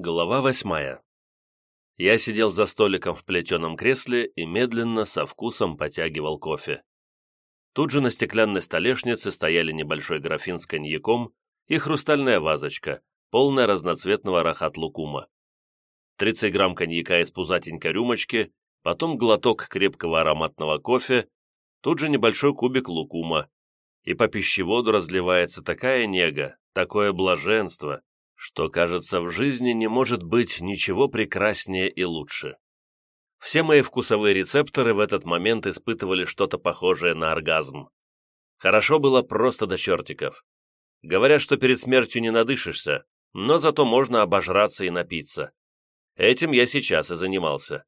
Глава восьмая. Я сидел за столиком в плетеном кресле и медленно, со вкусом потягивал кофе. Тут же на стеклянной столешнице стояли небольшой графин с коньяком и хрустальная вазочка, полная разноцветного рахат-лукума. 30 грамм коньяка из пузатенькой рюмочки, потом глоток крепкого ароматного кофе, тут же небольшой кубик лукума. И по пищеводу разливается такая нега, такое блаженство, что, кажется, в жизни не может быть ничего прекраснее и лучше. Все мои вкусовые рецепторы в этот момент испытывали что-то похожее на оргазм. Хорошо было просто до чертиков. Говорят, что перед смертью не надышишься, но зато можно обожраться и напиться. Этим я сейчас и занимался.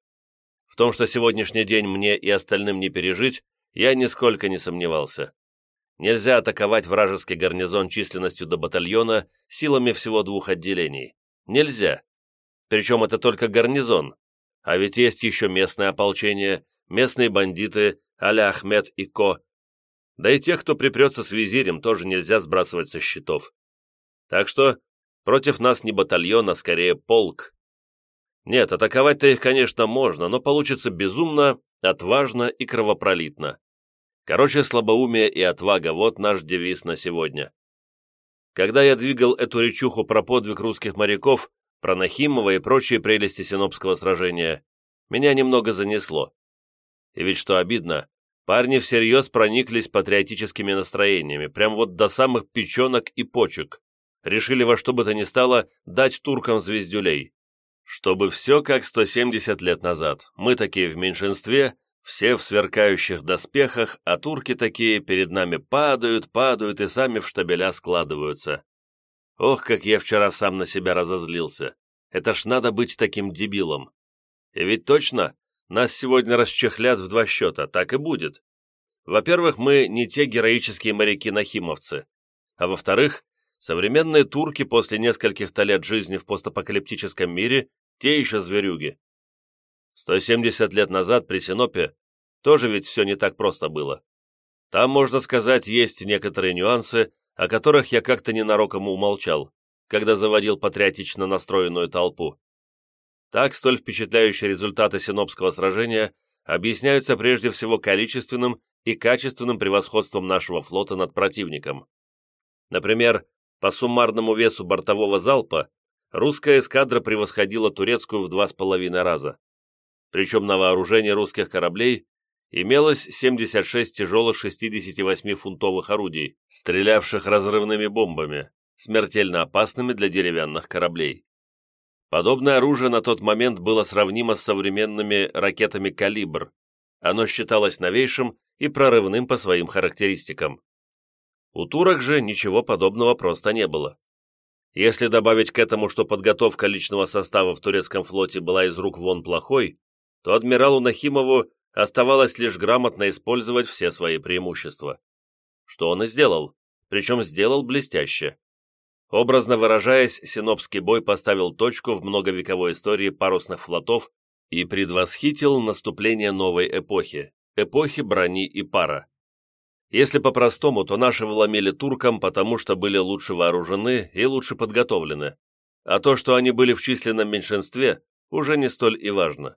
В том, что сегодняшний день мне и остальным не пережить, я нисколько не сомневался. Нельзя атаковать вражеский гарнизон численностью до батальона силами всего двух отделений. Нельзя. Причем это только гарнизон. А ведь есть еще местное ополчение, местные бандиты, а-ля Ахмед и Ко. Да и тех, кто припрется с визирем, тоже нельзя сбрасывать со счетов. Так что против нас не батальон, а скорее полк. Нет, атаковать-то их, конечно, можно, но получится безумно, отважно и кровопролитно. Короче, слабоумие и отвага – вот наш девиз на сегодня. Когда я двигал эту речуху про подвиг русских моряков, про Нахимова и прочие прелести Синопского сражения, меня немного занесло. И ведь что обидно, парни всерьез прониклись патриотическими настроениями, прям вот до самых печенок и почек. Решили во что бы то ни стало дать туркам звездюлей. Чтобы все как 170 лет назад, мы такие в меньшинстве, все в сверкающих доспехах, а турки такие перед нами падают, падают и сами в штабеля складываются. Ох, как я вчера сам на себя разозлился. Это ж надо быть таким дебилом. И ведь точно, нас сегодня расчехлят в два счета, так и будет. Во-первых, мы не те героические моряки-нахимовцы. А во-вторых, современные турки после нескольких-то лет жизни в постапокалиптическом мире те еще зверюги. 170 лет назад при Синопе тоже ведь все не так просто было. Там, можно сказать, есть некоторые нюансы, о которых я как-то ненароком умолчал, когда заводил патриотично настроенную толпу. Так, столь впечатляющие результаты Синопского сражения объясняются прежде всего количественным и качественным превосходством нашего флота над противником. Например, по суммарному весу бортового залпа русская эскадра превосходила турецкую в два с половиной раза причем на вооружении русских кораблей имелось 76 тяжелых 68-фунтовых орудий, стрелявших разрывными бомбами, смертельно опасными для деревянных кораблей. Подобное оружие на тот момент было сравнимо с современными ракетами «Калибр». Оно считалось новейшим и прорывным по своим характеристикам. У турок же ничего подобного просто не было. Если добавить к этому, что подготовка личного состава в турецком флоте была из рук вон плохой, то адмиралу Нахимову оставалось лишь грамотно использовать все свои преимущества. Что он и сделал, причем сделал блестяще. Образно выражаясь, Синопский бой поставил точку в многовековой истории парусных флотов и предвосхитил наступление новой эпохи, эпохи брони и пара. Если по-простому, то наши вломили туркам, потому что были лучше вооружены и лучше подготовлены, а то, что они были в численном меньшинстве, уже не столь и важно.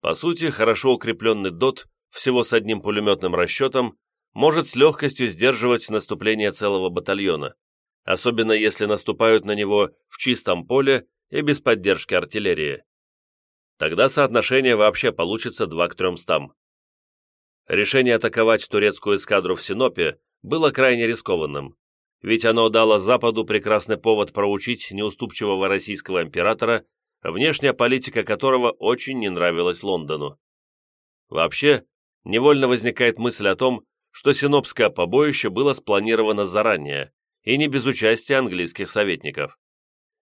По сути, хорошо укрепленный ДОТ, всего с одним пулеметным расчетом, может с легкостью сдерживать наступление целого батальона, особенно если наступают на него в чистом поле и без поддержки артиллерии. Тогда соотношение вообще получится 2 к 300. Решение атаковать турецкую эскадру в Синопе было крайне рискованным, ведь оно дало Западу прекрасный повод проучить неуступчивого российского императора внешняя политика которого очень не нравилась Лондону. Вообще, невольно возникает мысль о том, что Синопское побоище было спланировано заранее и не без участия английских советников.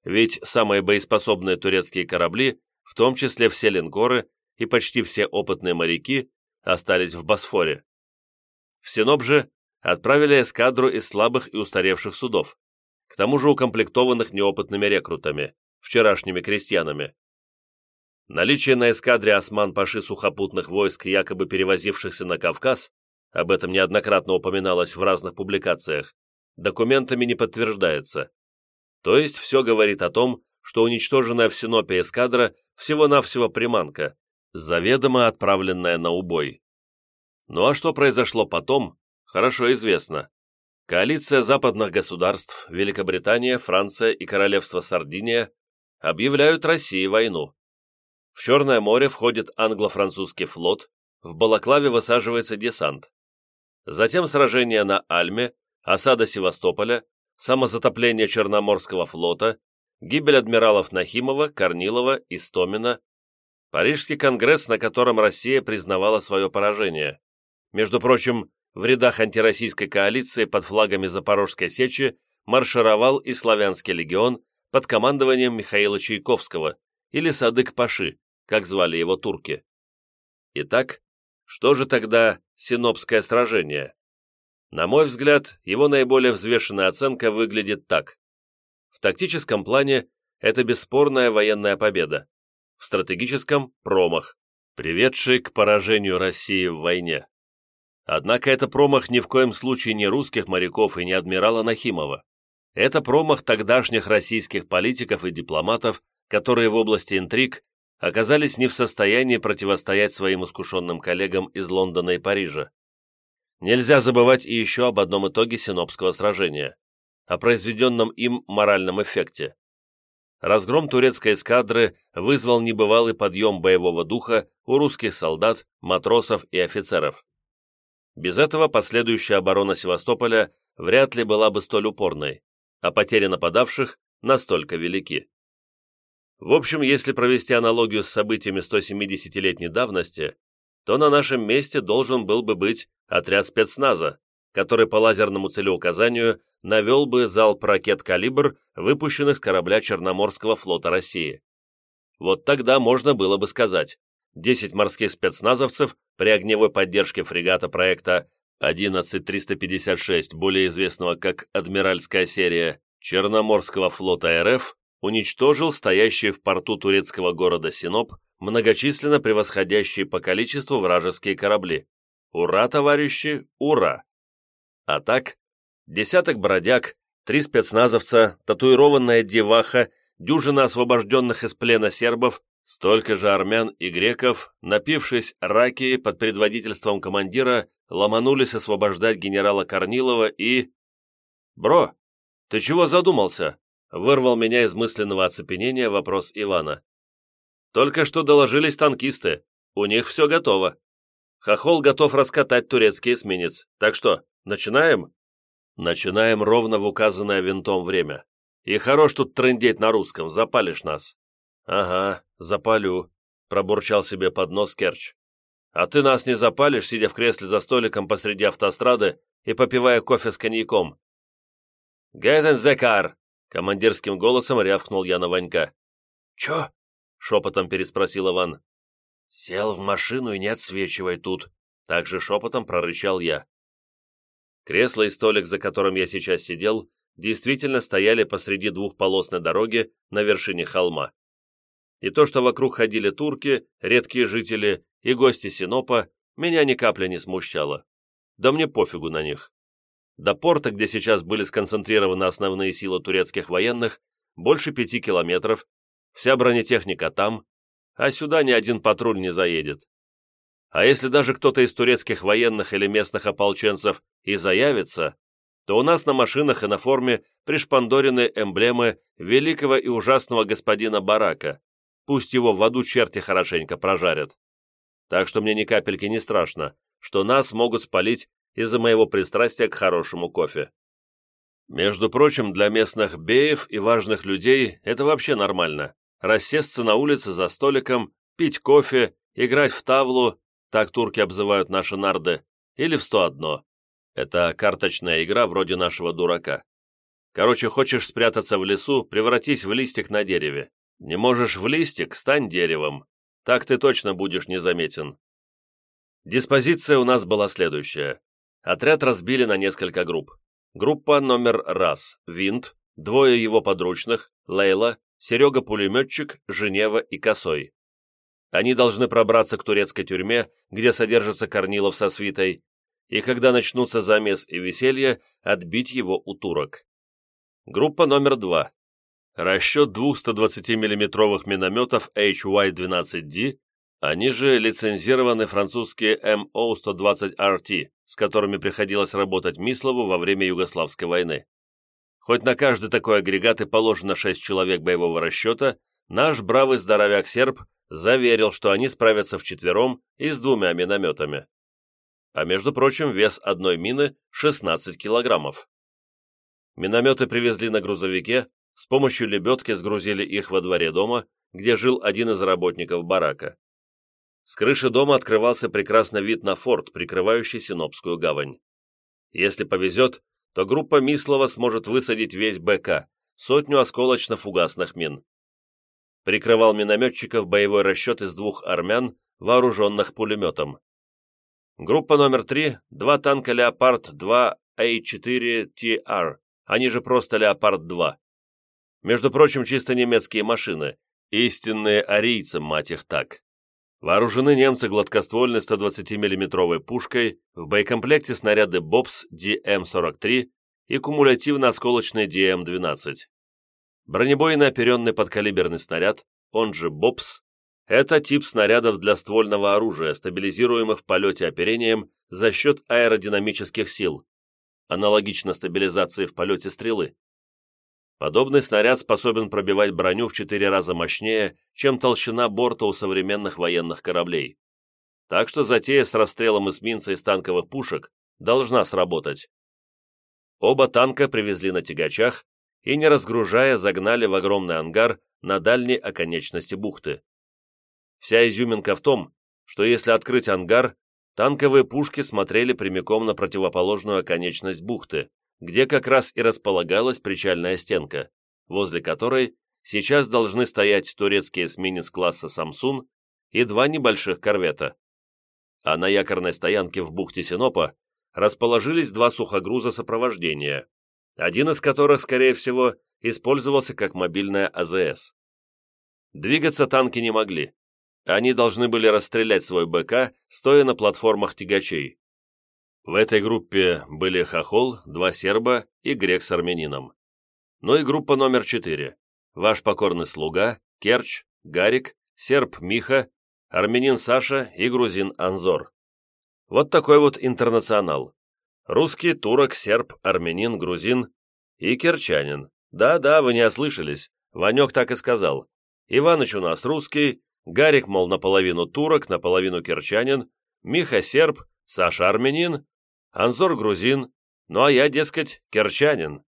Ведь самые боеспособные турецкие корабли, в том числе все линкоры и почти все опытные моряки, остались в Босфоре. В Синоп же отправили эскадру из слабых и устаревших судов, к тому же укомплектованных неопытными рекрутами, вчерашними крестьянами. Наличие на эскадре осман-паши сухопутных войск, якобы перевозившихся на Кавказ, об этом неоднократно упоминалось в разных публикациях, документами не подтверждается. То есть все говорит о том, что уничтоженная в Синопе эскадра всего-навсего приманка, заведомо отправленная на убой. Ну а что произошло потом, хорошо известно. Коалиция западных государств, Великобритания, Франция и Королевство Сардиния объявляют России войну. В Черное море входит англо-французский флот, в Балаклаве высаживается десант. Затем сражение на Альме, осада Севастополя, самозатопление Черноморского флота, гибель адмиралов Нахимова, Корнилова, Истомина, Парижский конгресс, на котором Россия признавала свое поражение. Между прочим, в рядах антироссийской коалиции под флагами Запорожской сечи маршировал и Славянский легион под командованием Михаила Чайковского или Садык-Паши, как звали его турки. Итак, что же тогда Синопское сражение? На мой взгляд, его наиболее взвешенная оценка выглядит так. В тактическом плане это бесспорная военная победа, в стратегическом – промах, приведший к поражению России в войне. Однако это промах ни в коем случае не русских моряков и не адмирала Нахимова. Это промах тогдашних российских политиков и дипломатов, которые в области интриг оказались не в состоянии противостоять своим искушенным коллегам из Лондона и Парижа. Нельзя забывать и еще об одном итоге Синопского сражения, о произведенном им моральном эффекте. Разгром турецкой эскадры вызвал небывалый подъем боевого духа у русских солдат, матросов и офицеров. Без этого последующая оборона Севастополя вряд ли была бы столь упорной, а потери нападавших настолько велики. В общем, если провести аналогию с событиями 170-летней давности, то на нашем месте должен был бы быть отряд спецназа, который по лазерному целеуказанию навел бы залп ракет «Калибр», выпущенных с корабля Черноморского флота России. Вот тогда можно было бы сказать, 10 морских спецназовцев при огневой поддержке фрегата проекта 11356, более известного как «Адмиральская серия» Черноморского флота РФ, уничтожил стоящие в порту турецкого города Синоп многочисленно превосходящие по количеству вражеские корабли. Ура, товарищи, ура! А так, десяток бродяг, три спецназовца, татуированная деваха, дюжина освобожденных из плена сербов, Столько же армян и греков, напившись раки под предводительством командира, ломанулись освобождать генерала Корнилова и... «Бро, ты чего задумался?» — вырвал меня из мысленного оцепенения вопрос Ивана. «Только что доложились танкисты. У них все готово. Хохол готов раскатать турецкий эсминец. Так что, начинаем?» «Начинаем ровно в указанное винтом время. И хорош тут трындеть на русском, запалишь нас». «Ага, запалю», — пробурчал себе под нос Керч. «А ты нас не запалишь, сидя в кресле за столиком посреди автострады и попивая кофе с коньяком?» «Get in the car!» — командирским голосом рявкнул я на Ванька. «Чё?» — шепотом переспросил Иван. «Сел в машину и не отсвечивай тут», — также шепотом прорычал я. Кресло и столик, за которым я сейчас сидел, действительно стояли посреди двухполосной дороги на вершине холма и то, что вокруг ходили турки, редкие жители и гости Синопа, меня ни капли не смущало. Да мне пофигу на них. До порта, где сейчас были сконцентрированы основные силы турецких военных, больше пяти километров, вся бронетехника там, а сюда ни один патруль не заедет. А если даже кто-то из турецких военных или местных ополченцев и заявится, то у нас на машинах и на форме пришпандорены эмблемы великого и ужасного господина Барака, Пусть его в аду черти хорошенько прожарят. Так что мне ни капельки не страшно, что нас могут спалить из-за моего пристрастия к хорошему кофе. Между прочим, для местных беев и важных людей это вообще нормально. Рассесться на улице за столиком, пить кофе, играть в тавлу, так турки обзывают наши нарды, или в 101. Это карточная игра вроде нашего дурака. Короче, хочешь спрятаться в лесу, превратись в листик на дереве. Не можешь в листик, стань деревом. Так ты точно будешь незаметен. Диспозиция у нас была следующая. Отряд разбили на несколько групп. Группа номер раз – Винт, двое его подручных, Лейла, Серега-пулеметчик, Женева и Косой. Они должны пробраться к турецкой тюрьме, где содержится Корнилов со свитой, и когда начнутся замес и веселье, отбить его у турок. Группа номер два расчет двух 120 миллиметровых минометов HY-12D, они же лицензированы французские МО-120RT, с которыми приходилось работать Мислову во время Югославской войны. Хоть на каждый такой агрегат и положено 6 человек боевого расчета, наш бравый здоровяк-серб заверил, что они справятся вчетвером и с двумя минометами. А между прочим, вес одной мины 16 килограммов. Минометы привезли на грузовике, с помощью лебедки сгрузили их во дворе дома, где жил один из работников барака. С крыши дома открывался прекрасный вид на форт, прикрывающий Синопскую гавань. Если повезет, то группа Мислова сможет высадить весь БК, сотню осколочно-фугасных мин. Прикрывал минометчиков боевой расчет из двух армян, вооруженных пулеметом. Группа номер три – два танка «Леопард-2» A4TR, они же просто «Леопард-2». Между прочим, чисто немецкие машины, истинные арийцы, мать их так. Вооружены немцы гладкоствольной 120 миллиметровой пушкой, в боекомплекте снаряды БОПС DM-43 и кумулятивно-осколочный DM-12. Бронебойный оперенный подкалиберный снаряд, он же БОПС, это тип снарядов для ствольного оружия, стабилизируемых в полете оперением за счет аэродинамических сил, аналогично стабилизации в полете стрелы. Подобный снаряд способен пробивать броню в четыре раза мощнее, чем толщина борта у современных военных кораблей. Так что затея с расстрелом эсминца из танковых пушек должна сработать. Оба танка привезли на тягачах и, не разгружая, загнали в огромный ангар на дальней оконечности бухты. Вся изюминка в том, что если открыть ангар, танковые пушки смотрели прямиком на противоположную оконечность бухты, где как раз и располагалась причальная стенка, возле которой сейчас должны стоять турецкие эсминец класса «Самсун» и два небольших корвета. А на якорной стоянке в бухте Синопа расположились два сухогруза сопровождения, один из которых, скорее всего, использовался как мобильная АЗС. Двигаться танки не могли. Они должны были расстрелять свой БК, стоя на платформах тягачей. В этой группе были Хохол, два серба и грек с армянином. Ну и группа номер четыре. Ваш покорный слуга, Керч, Гарик, серб Миха, армянин Саша и грузин Анзор. Вот такой вот интернационал. Русский, турок, серб, армянин, грузин и керчанин. Да-да, вы не ослышались. Ванек так и сказал. Иваныч у нас русский, Гарик, мол, наполовину турок, наполовину керчанин, Миха серб, Саша армянин, Анзор грузин, ну а я, дескать, керчанин.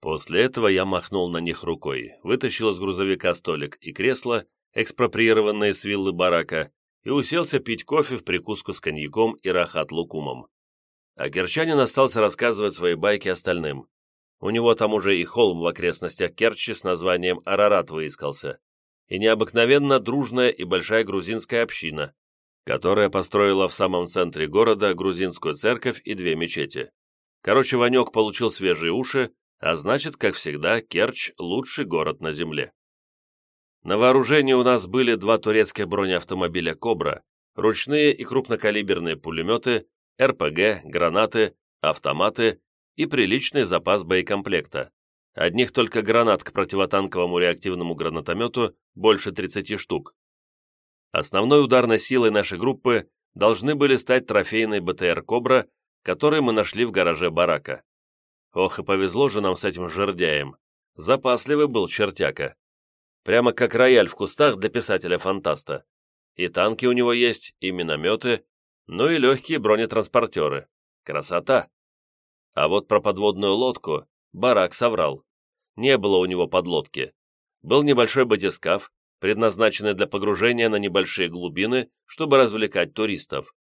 После этого я махнул на них рукой, вытащил из грузовика столик и кресло, экспроприированные с виллы барака, и уселся пить кофе в прикуску с коньяком и рахат-лукумом. А Керчанин остался рассказывать свои байки остальным. У него там уже и холм в окрестностях Керчи с названием Арарат выискался, и необыкновенно дружная и большая грузинская община, которая построила в самом центре города грузинскую церковь и две мечети. Короче, Ванек получил свежие уши, а значит, как всегда, Керчь – лучший город на земле. На вооружении у нас были два турецких бронеавтомобиля «Кобра», ручные и крупнокалиберные пулеметы, РПГ, гранаты, автоматы и приличный запас боекомплекта. Одних только гранат к противотанковому реактивному гранатомету больше 30 штук. Основной ударной силой нашей группы должны были стать трофейный БТР «Кобра», который мы нашли в гараже барака. Ох, и повезло же нам с этим жердяем. Запасливый был чертяка. Прямо как рояль в кустах для писателя-фантаста. И танки у него есть, и минометы, ну и легкие бронетранспортеры. Красота! А вот про подводную лодку барак соврал. Не было у него подлодки. Был небольшой батискаф, предназначенный для погружения на небольшие глубины, чтобы развлекать туристов.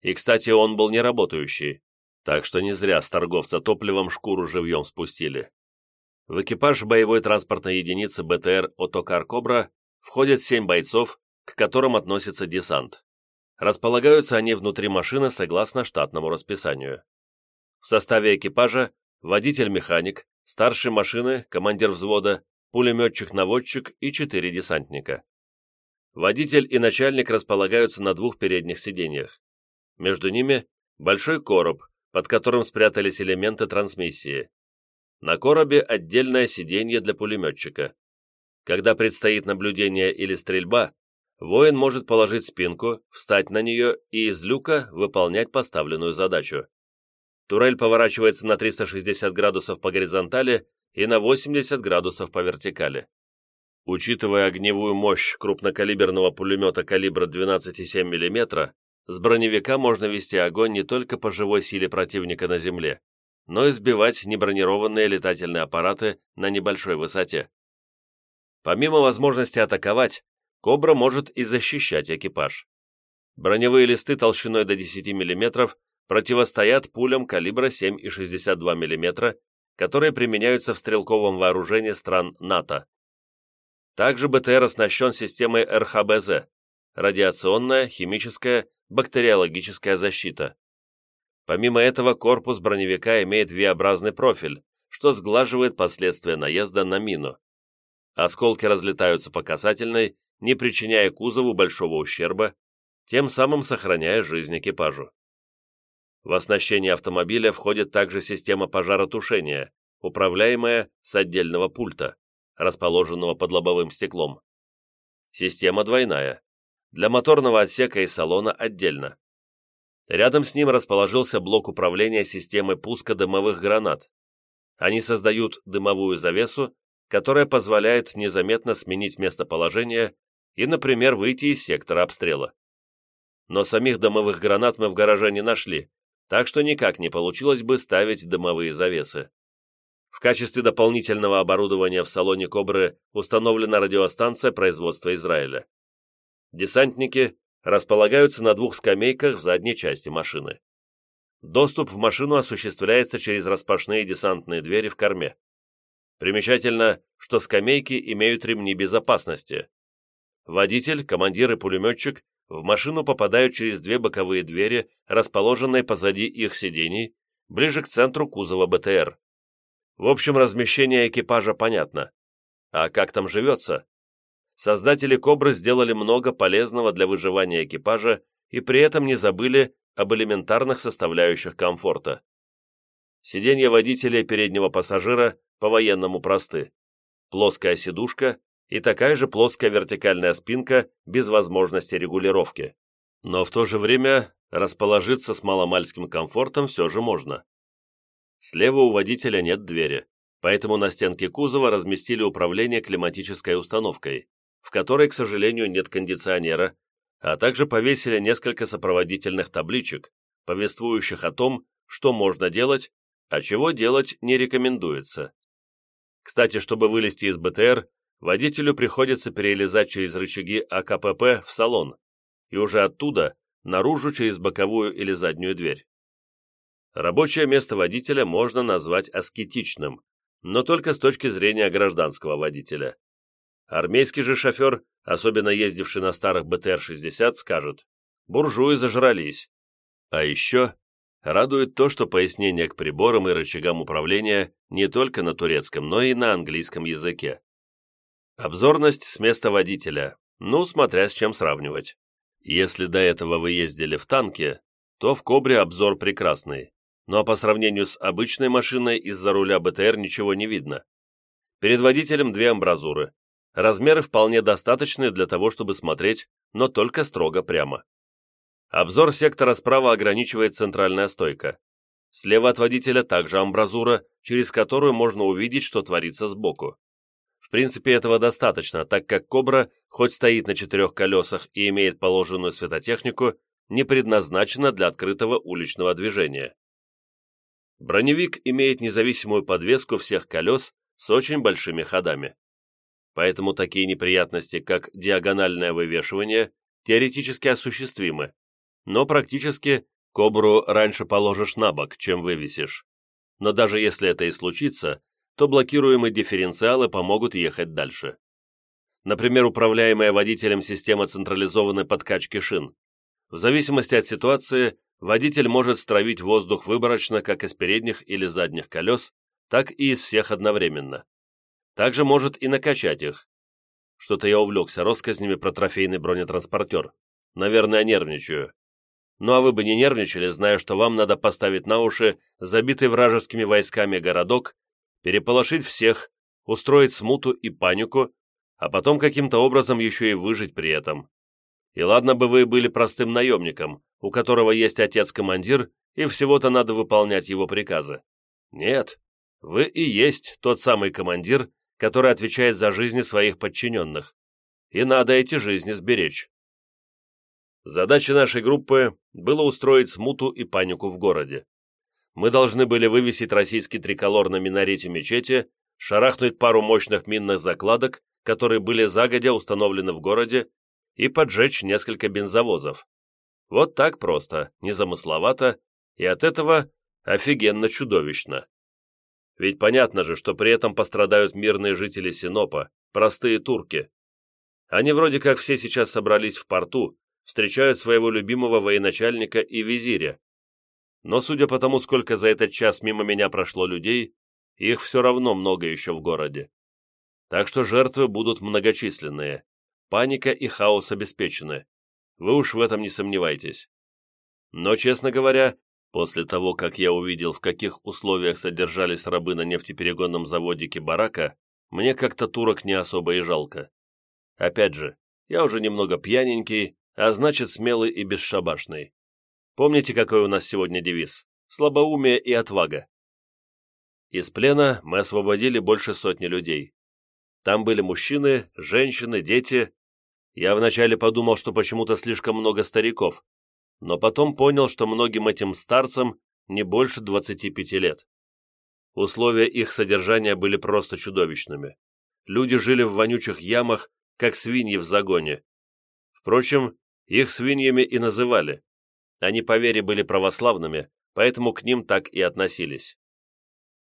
И, кстати, он был не работающий, так что не зря с торговца топливом шкуру живьем спустили. В экипаж боевой транспортной единицы БТР «Отокар Кобра» входят семь бойцов, к которым относится десант. Располагаются они внутри машины согласно штатному расписанию. В составе экипажа водитель-механик, старший машины, командир взвода, пулеметчик-наводчик и четыре десантника. Водитель и начальник располагаются на двух передних сиденьях. Между ними большой короб, под которым спрятались элементы трансмиссии. На коробе отдельное сиденье для пулеметчика. Когда предстоит наблюдение или стрельба, воин может положить спинку, встать на нее и из люка выполнять поставленную задачу. Турель поворачивается на 360 градусов по горизонтали и на 80 градусов по вертикали. Учитывая огневую мощь крупнокалиберного пулемета калибра 12,7 мм, с броневика можно вести огонь не только по живой силе противника на земле, но и сбивать небронированные летательные аппараты на небольшой высоте. Помимо возможности атаковать, «Кобра» может и защищать экипаж. Броневые листы толщиной до 10 мм противостоят пулям калибра 7,62 мм, которые применяются в стрелковом вооружении стран НАТО. Также БТР оснащен системой РХБЗ – радиационная, химическая, бактериологическая защита. Помимо этого, корпус броневика имеет V-образный профиль, что сглаживает последствия наезда на мину. Осколки разлетаются по касательной, не причиняя кузову большого ущерба, тем самым сохраняя жизнь экипажу. В оснащение автомобиля входит также система пожаротушения, управляемая с отдельного пульта расположенного под лобовым стеклом. Система двойная. Для моторного отсека и салона отдельно. Рядом с ним расположился блок управления системой пуска дымовых гранат. Они создают дымовую завесу, которая позволяет незаметно сменить местоположение и, например, выйти из сектора обстрела. Но самих дымовых гранат мы в гараже не нашли, так что никак не получилось бы ставить дымовые завесы. В качестве дополнительного оборудования в салоне «Кобры» установлена радиостанция производства Израиля. Десантники располагаются на двух скамейках в задней части машины. Доступ в машину осуществляется через распашные десантные двери в корме. Примечательно, что скамейки имеют ремни безопасности. Водитель, командир и пулеметчик в машину попадают через две боковые двери, расположенные позади их сидений, ближе к центру кузова БТР. В общем, размещение экипажа понятно. А как там живется? Создатели «Кобры» сделали много полезного для выживания экипажа и при этом не забыли об элементарных составляющих комфорта. Сиденье водителя и переднего пассажира по-военному просты. Плоская сидушка и такая же плоская вертикальная спинка без возможности регулировки. Но в то же время расположиться с маломальским комфортом все же можно. Слева у водителя нет двери, поэтому на стенке кузова разместили управление климатической установкой, в которой, к сожалению, нет кондиционера, а также повесили несколько сопроводительных табличек, повествующих о том, что можно делать, а чего делать не рекомендуется. Кстати, чтобы вылезти из БТР, водителю приходится перелезать через рычаги АКПП в салон и уже оттуда наружу через боковую или заднюю дверь. Рабочее место водителя можно назвать аскетичным, но только с точки зрения гражданского водителя. Армейский же шофер, особенно ездивший на старых БТР-60, скажет «буржуи зажрались». А еще радует то, что пояснение к приборам и рычагам управления не только на турецком, но и на английском языке. Обзорность с места водителя, ну, смотря с чем сравнивать. Если до этого вы ездили в танке, то в Кобре обзор прекрасный но по сравнению с обычной машиной из-за руля БТР ничего не видно. Перед водителем две амбразуры. Размеры вполне достаточны для того, чтобы смотреть, но только строго прямо. Обзор сектора справа ограничивает центральная стойка. Слева от водителя также амбразура, через которую можно увидеть, что творится сбоку. В принципе, этого достаточно, так как «Кобра», хоть стоит на четырех колесах и имеет положенную светотехнику, не предназначена для открытого уличного движения. Броневик имеет независимую подвеску всех колес с очень большими ходами. Поэтому такие неприятности, как диагональное вывешивание, теоретически осуществимы, но практически кобру раньше положишь на бок, чем вывесишь. Но даже если это и случится, то блокируемые дифференциалы помогут ехать дальше. Например, управляемая водителем система централизованной подкачки шин. В зависимости от ситуации водитель может стравить воздух выборочно как из передних или задних колес, так и из всех одновременно. Также может и накачать их. Что-то я увлекся россказнями про трофейный бронетранспортер. Наверное, нервничаю. Ну а вы бы не нервничали, зная, что вам надо поставить на уши забитый вражескими войсками городок, переполошить всех, устроить смуту и панику, а потом каким-то образом еще и выжить при этом. И ладно бы вы были простым наемником, у которого есть отец-командир, и всего-то надо выполнять его приказы. Нет, вы и есть тот самый командир, который отвечает за жизни своих подчиненных. И надо эти жизни сберечь. Задача нашей группы было устроить смуту и панику в городе. Мы должны были вывесить российский триколор на минарете мечети, шарахнуть пару мощных минных закладок, которые были загодя установлены в городе, и поджечь несколько бензовозов. Вот так просто, незамысловато, и от этого офигенно чудовищно. Ведь понятно же, что при этом пострадают мирные жители Синопа, простые турки. Они вроде как все сейчас собрались в порту, встречают своего любимого военачальника и визиря. Но судя по тому, сколько за этот час мимо меня прошло людей, их все равно много еще в городе. Так что жертвы будут многочисленные. Паника и хаос обеспечены. Вы уж в этом не сомневайтесь. Но, честно говоря, после того, как я увидел, в каких условиях содержались рабы на нефтеперегонном заводике «Барака», мне как-то турок не особо и жалко. Опять же, я уже немного пьяненький, а значит смелый и бесшабашный. Помните, какой у нас сегодня девиз? Слабоумие и отвага. Из плена мы освободили больше сотни людей. Там были мужчины, женщины, дети. Я вначале подумал, что почему-то слишком много стариков, но потом понял, что многим этим старцам не больше 25 лет. Условия их содержания были просто чудовищными. Люди жили в вонючих ямах, как свиньи в загоне. Впрочем, их свиньями и называли. Они по вере были православными, поэтому к ним так и относились.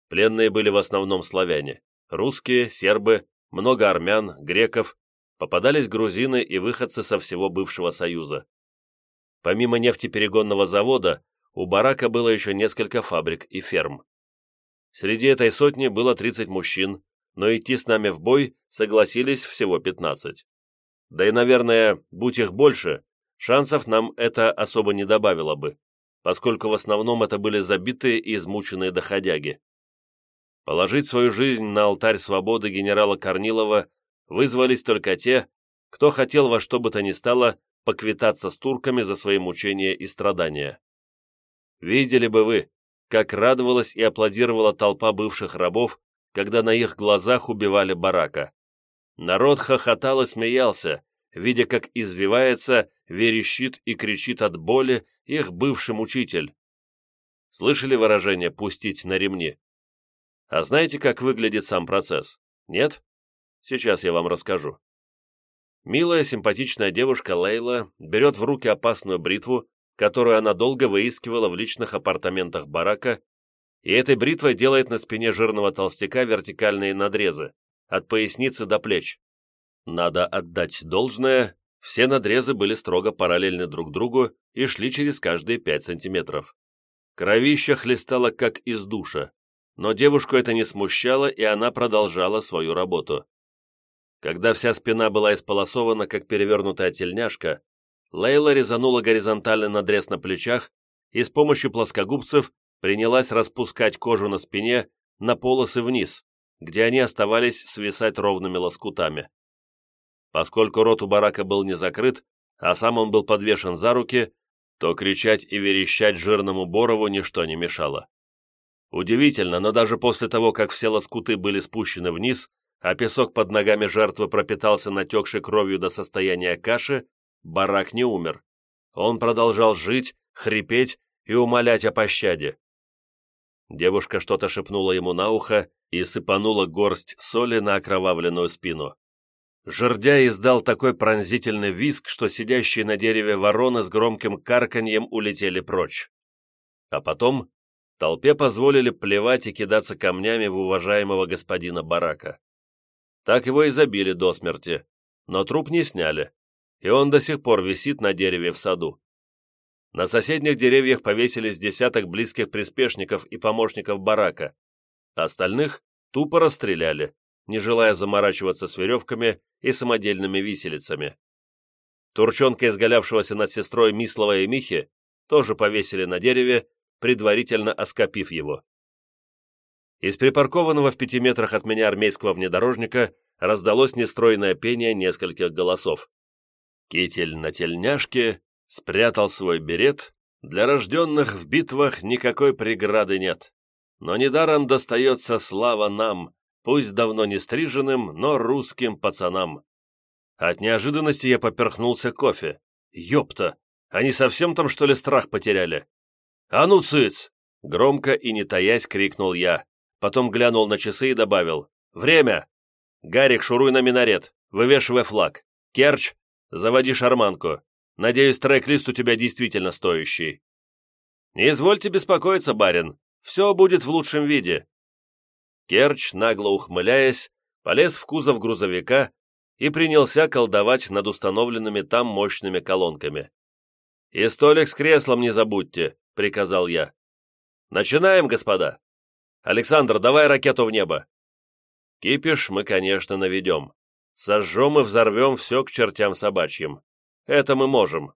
Пленные были в основном славяне. Русские, сербы, много армян, греков, попадались грузины и выходцы со всего бывшего Союза. Помимо нефтеперегонного завода, у барака было еще несколько фабрик и ферм. Среди этой сотни было 30 мужчин, но идти с нами в бой согласились всего 15. Да и, наверное, будь их больше, шансов нам это особо не добавило бы, поскольку в основном это были забитые и измученные доходяги. Положить свою жизнь на алтарь свободы генерала Корнилова вызвались только те, кто хотел во что бы то ни стало поквитаться с турками за свои мучения и страдания. Видели бы вы, как радовалась и аплодировала толпа бывших рабов, когда на их глазах убивали барака. Народ хохотал и смеялся, видя, как извивается, верещит и кричит от боли их бывший мучитель. Слышали выражение «пустить на ремни»? А знаете, как выглядит сам процесс? Нет? Сейчас я вам расскажу. Милая, симпатичная девушка Лейла берет в руки опасную бритву, которую она долго выискивала в личных апартаментах барака, и этой бритвой делает на спине жирного толстяка вертикальные надрезы, от поясницы до плеч. Надо отдать должное, все надрезы были строго параллельны друг другу и шли через каждые пять сантиметров. Кровища хлестала как из душа, но девушку это не смущало, и она продолжала свою работу. Когда вся спина была исполосована, как перевернутая тельняшка, Лейла резанула горизонтальный надрез на плечах и с помощью плоскогубцев принялась распускать кожу на спине на полосы вниз, где они оставались свисать ровными лоскутами. Поскольку рот у барака был не закрыт, а сам он был подвешен за руки, то кричать и верещать жирному Борову ничто не мешало. Удивительно, но даже после того, как все лоскуты были спущены вниз, а песок под ногами жертвы пропитался натекшей кровью до состояния каши, барак не умер. Он продолжал жить, хрипеть и умолять о пощаде. Девушка что-то шепнула ему на ухо и сыпанула горсть соли на окровавленную спину. Жердя издал такой пронзительный визг, что сидящие на дереве вороны с громким карканьем улетели прочь. А потом толпе позволили плевать и кидаться камнями в уважаемого господина барака. Так его и забили до смерти, но труп не сняли, и он до сих пор висит на дереве в саду. На соседних деревьях повесились десяток близких приспешников и помощников барака, остальных тупо расстреляли, не желая заморачиваться с веревками и самодельными виселицами. Турчонка, изгалявшегося над сестрой Мислова и Михи, тоже повесили на дереве предварительно оскопив его. Из припаркованного в пяти метрах от меня армейского внедорожника раздалось нестройное пение нескольких голосов. Китель на тельняшке спрятал свой берет. Для рожденных в битвах никакой преграды нет. Но недаром достается слава нам, пусть давно не стриженным, но русским пацанам. От неожиданности я поперхнулся кофе. Ёпта, они совсем там, что ли, страх потеряли? «А ну, цыц!» — громко и не таясь крикнул я. Потом глянул на часы и добавил. «Время! Гарик, шуруй на минарет, вывешивай флаг. Керч, заводи шарманку. Надеюсь, трек-лист у тебя действительно стоящий». «Не извольте беспокоиться, барин, все будет в лучшем виде». Керч, нагло ухмыляясь, полез в кузов грузовика и принялся колдовать над установленными там мощными колонками. «И столик с креслом не забудьте», — приказал я. «Начинаем, господа. Александр, давай ракету в небо». Кипиш мы, конечно, наведем. Сожжем и взорвем все к чертям собачьим. Это мы можем.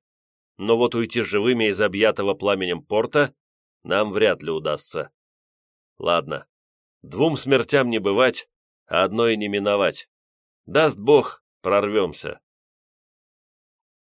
Но вот уйти живыми из объятого пламенем порта нам вряд ли удастся. Ладно, двум смертям не бывать, а одной не миновать. Даст Бог, прорвемся.